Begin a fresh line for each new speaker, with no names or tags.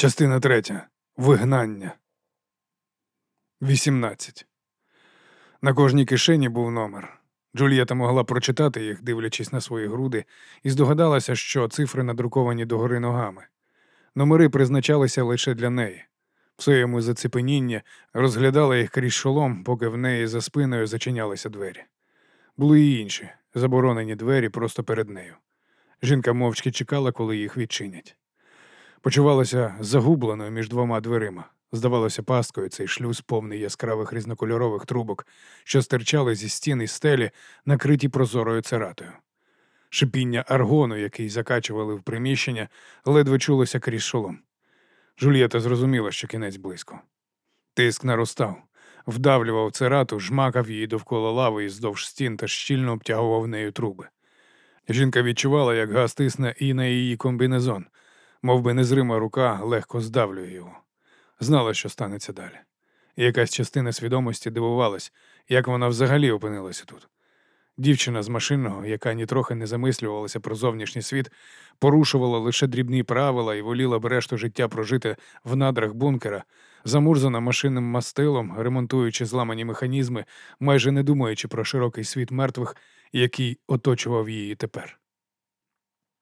Частина третя. Вигнання. 18. На кожній кишені був номер. Джульєта могла прочитати їх, дивлячись на свої груди, і здогадалася, що цифри надруковані догори ногами. Номери призначалися лише для неї. В своєму зацепенінні розглядала їх крізь шолом, поки в неї за спиною зачинялися двері. Були й інші заборонені двері просто перед нею. Жінка мовчки чекала, коли їх відчинять. Почувалася загубленою між двома дверима. Здавалося пасткою цей шлюз повний яскравих різнокольорових трубок, що стирчали зі стін і стелі, накриті прозорою цератою. Шипіння аргону, який закачували в приміщення, ледве чулося крізь шолом. Жульєта зрозуміла, що кінець близько. Тиск наростав, вдавлював церату, жмакав її довкола лави і здовж стін та щільно обтягував нею труби. Жінка відчувала, як газ тисне і на її комбінезон, мов би незрима рука легко здавлює його. Знала, що станеться далі. Якась частина свідомості дивувалась, як вона взагалі опинилася тут. Дівчина з машинного, яка нітрохи не замислювалася про зовнішній світ, порушувала лише дрібні правила і воліла б решту життя прожити в надрах бункера, замурзана машинним мастилом, ремонтуючи зламані механізми, майже не думаючи про широкий світ мертвих, який оточував її тепер.